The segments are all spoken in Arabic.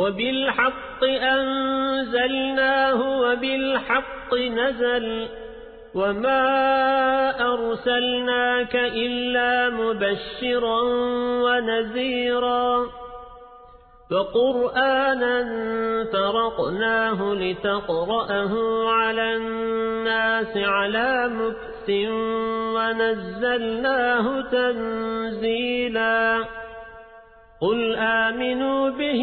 وبالحق أنزلناه وبالحق نزل وما أرسلناك إلا مبشرا ونذيرا وقرآنا فرقناه لتقرأه على الناس على مكس ونزلناه تنزيلا قل آمنوا به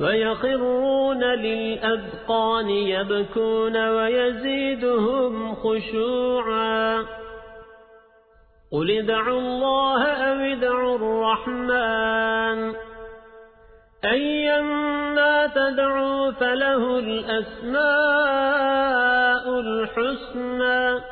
ويخرون للأذقان يبكون ويزيدهم خشوعا. قل ادعوا الله أو ادعوا الرحمن. أيما تدعوا فله الأسماء الحسنى.